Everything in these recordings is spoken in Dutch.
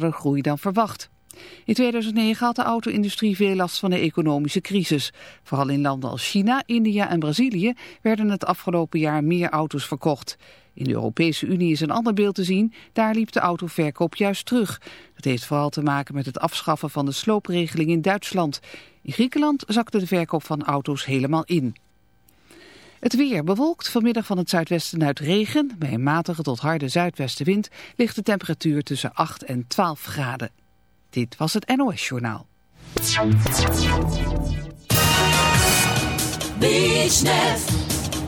groei dan verwacht. In 2009 had de auto-industrie veel last van de economische crisis. Vooral in landen als China, India en Brazilië werden het afgelopen jaar meer auto's verkocht. In de Europese Unie is een ander beeld te zien. Daar liep de autoverkoop juist terug. Dat heeft vooral te maken met het afschaffen van de sloopregeling in Duitsland. In Griekenland zakte de verkoop van auto's helemaal in. Het weer bewolkt, vanmiddag van het zuidwesten uit regen. Bij een matige tot harde zuidwestenwind ligt de temperatuur tussen 8 en 12 graden. Dit was het NOS Journaal. BeachNet,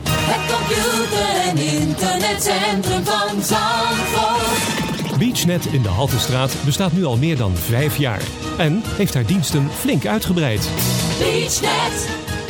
het computer- en internetcentrum van Zandvoort. BeachNet in de Haltestraat bestaat nu al meer dan vijf jaar. En heeft haar diensten flink uitgebreid. BeachNet,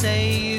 Say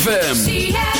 ZFM.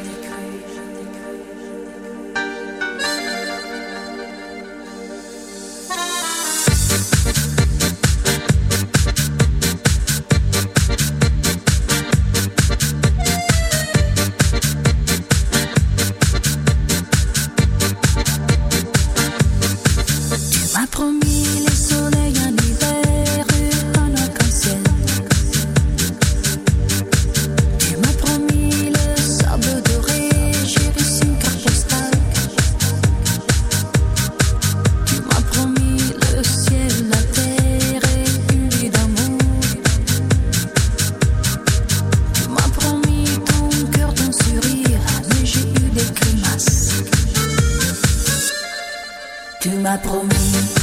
Tu m'as promis.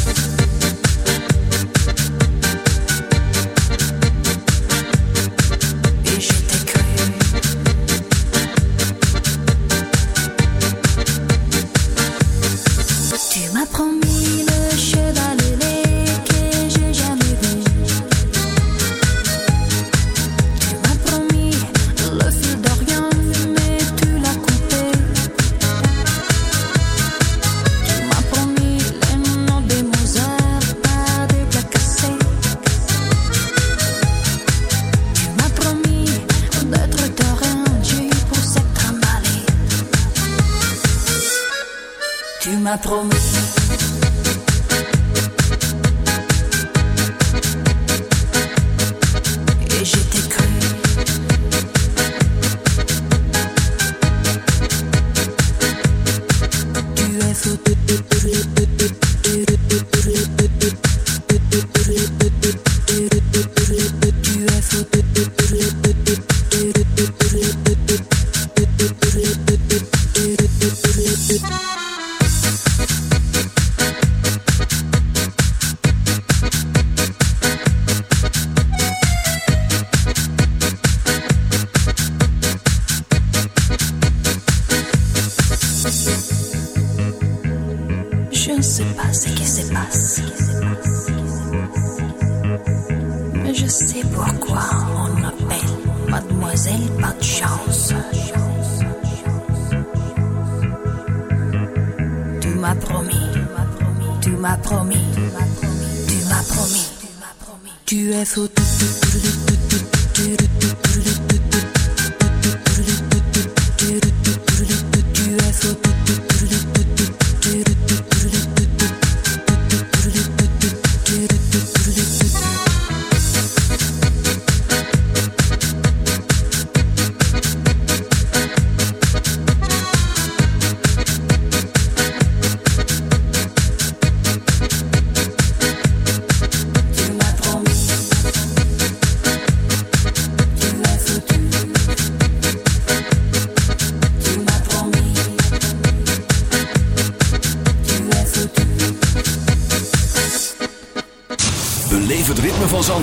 do do do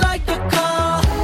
like a call.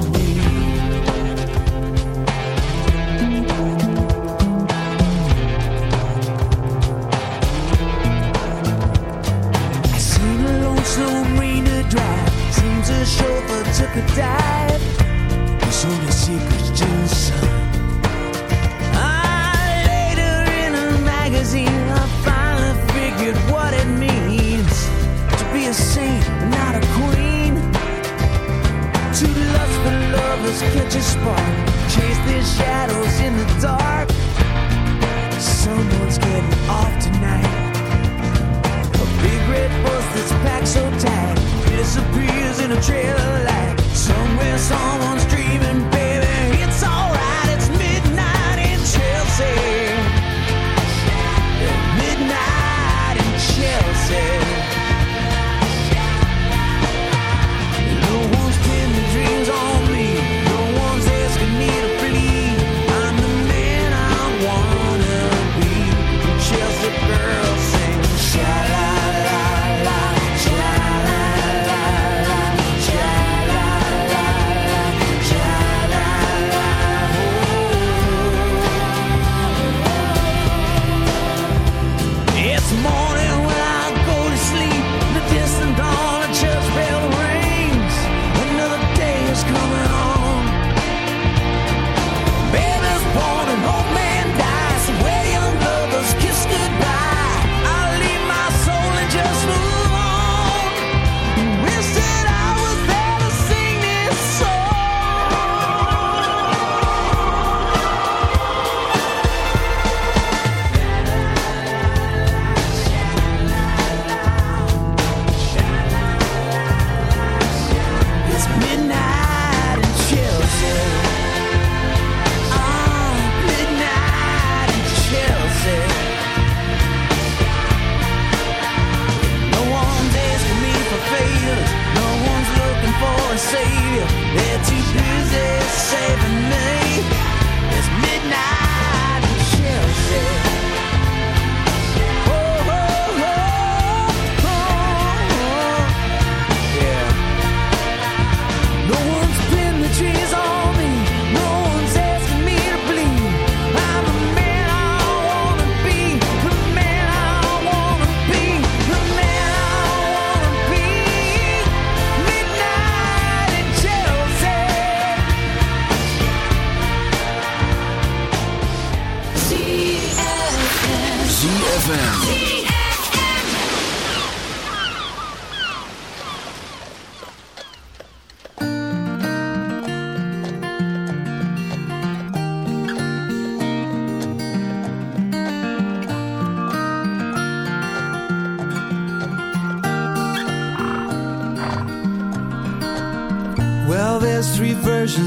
a dive. There's only secrets to the. Ah, later in a magazine, I finally figured what it means to be a saint, not a queen. Two lustful lovers catch a spark, chase their shadows in the dark. Someone's getting off tonight. A big red bus that's packed so tight disappears in a trail of light. Somewhere someone's dreaming,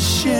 share.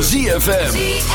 ZFM.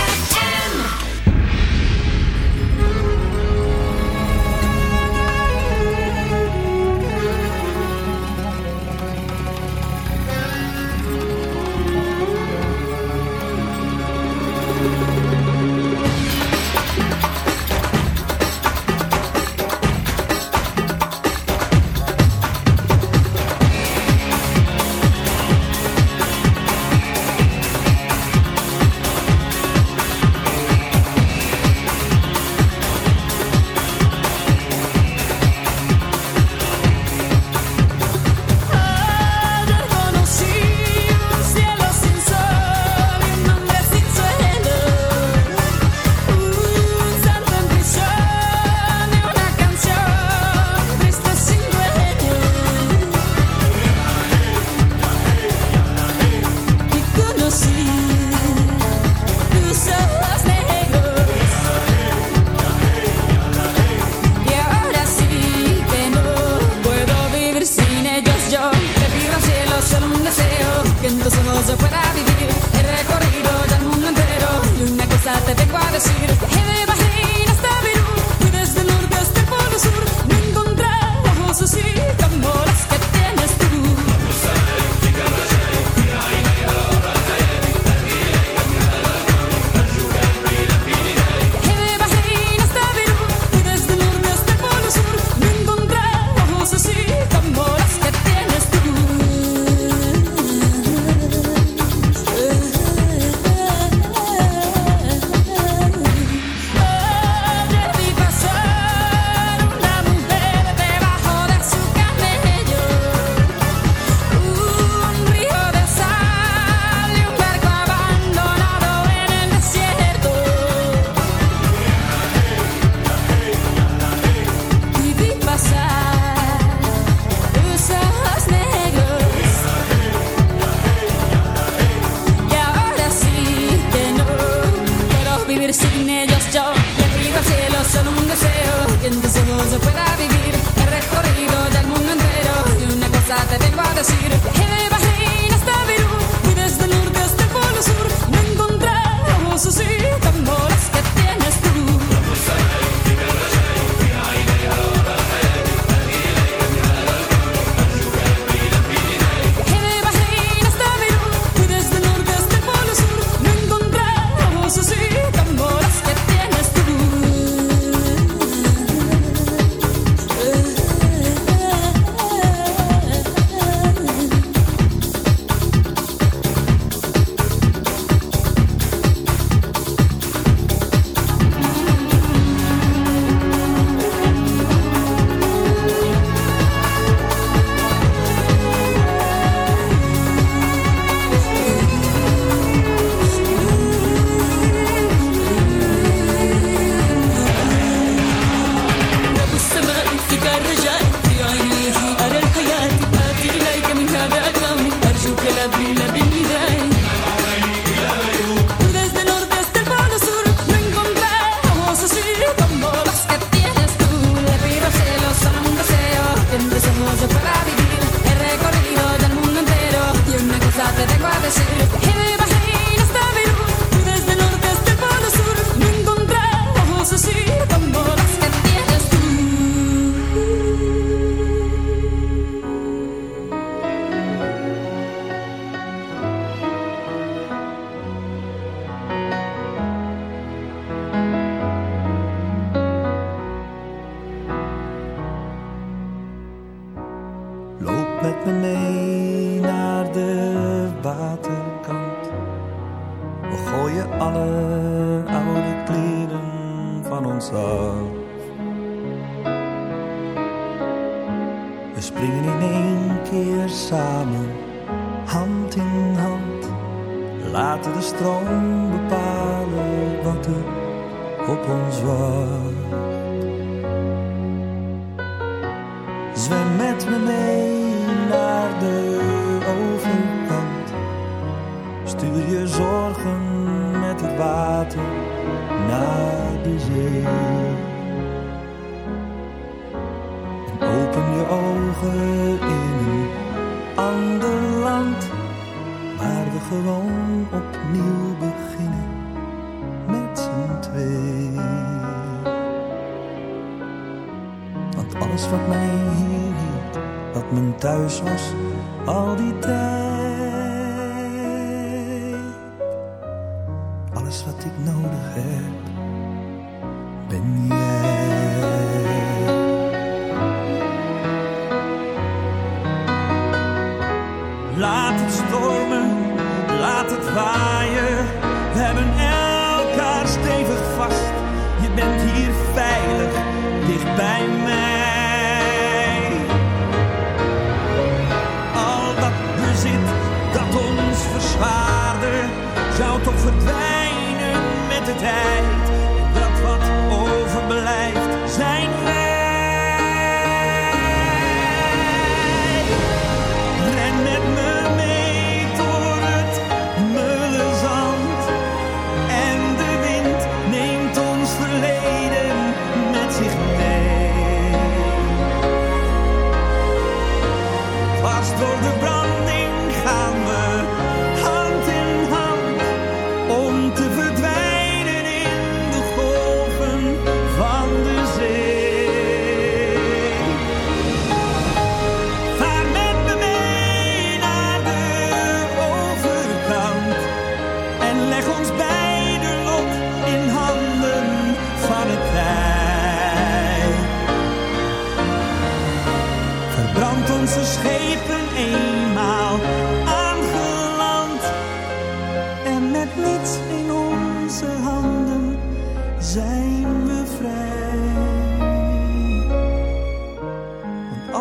All al die tijd.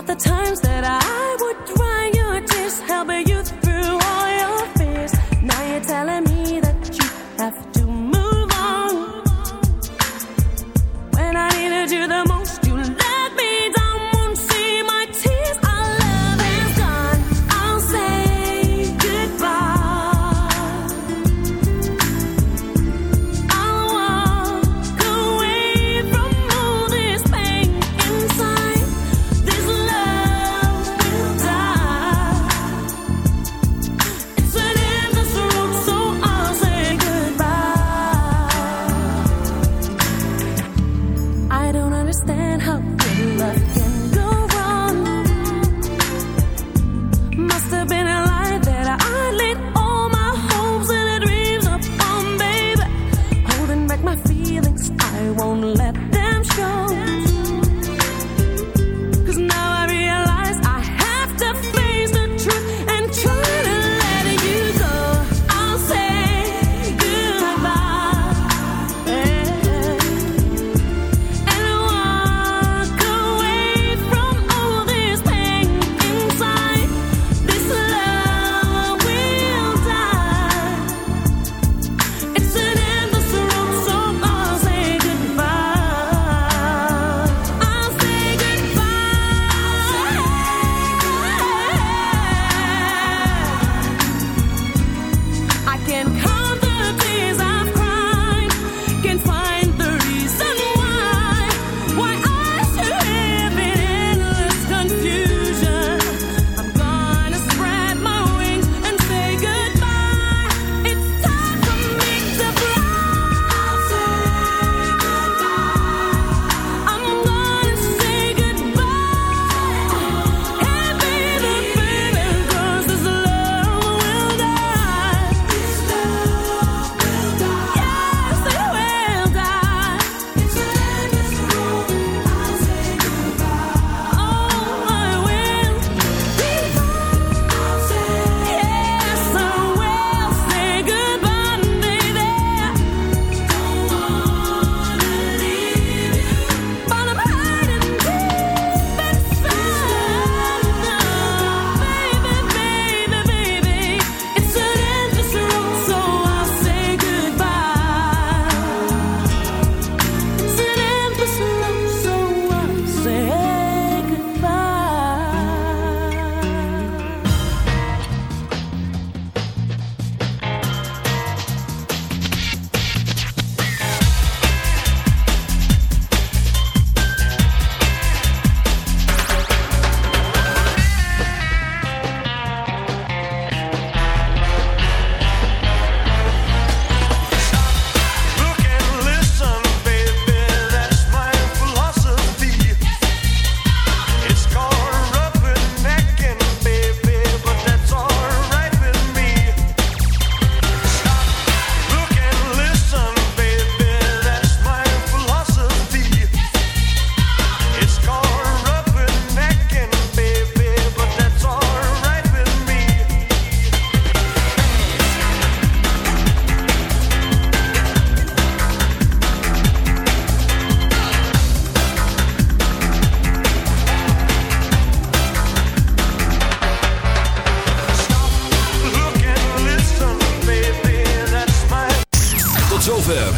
about the times that I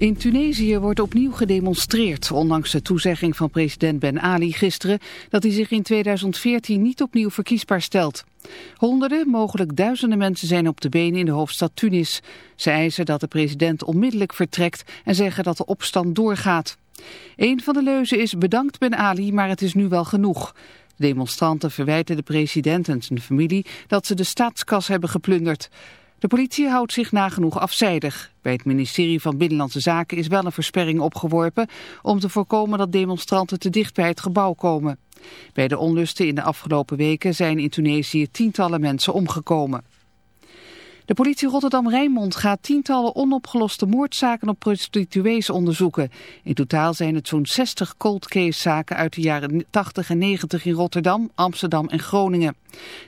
In Tunesië wordt opnieuw gedemonstreerd, ondanks de toezegging van president Ben Ali gisteren dat hij zich in 2014 niet opnieuw verkiesbaar stelt. Honderden, mogelijk duizenden mensen zijn op de been in de hoofdstad Tunis. Ze eisen dat de president onmiddellijk vertrekt en zeggen dat de opstand doorgaat. Een van de leuzen is bedankt Ben Ali, maar het is nu wel genoeg. De demonstranten verwijten de president en zijn familie dat ze de staatskas hebben geplunderd. De politie houdt zich nagenoeg afzijdig. Bij het ministerie van Binnenlandse Zaken is wel een versperring opgeworpen om te voorkomen dat demonstranten te dicht bij het gebouw komen. Bij de onlusten in de afgelopen weken zijn in Tunesië tientallen mensen omgekomen. De politie Rotterdam-Rijnmond gaat tientallen onopgeloste moordzaken op prostituees onderzoeken. In totaal zijn het zo'n 60 cold case zaken uit de jaren 80 en 90 in Rotterdam, Amsterdam en Groningen.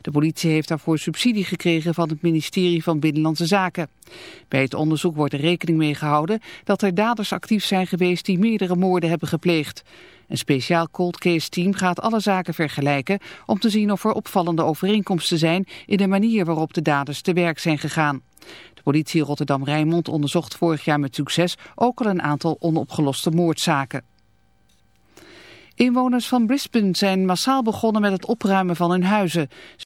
De politie heeft daarvoor subsidie gekregen van het ministerie van Binnenlandse Zaken. Bij het onderzoek wordt er rekening mee gehouden dat er daders actief zijn geweest die meerdere moorden hebben gepleegd. Een speciaal cold case team gaat alle zaken vergelijken om te zien of er opvallende overeenkomsten zijn in de manier waarop de daders te werk zijn gegaan. De politie Rotterdam-Rijnmond onderzocht vorig jaar met succes ook al een aantal onopgeloste moordzaken. Inwoners van Brisbane zijn massaal begonnen met het opruimen van hun huizen.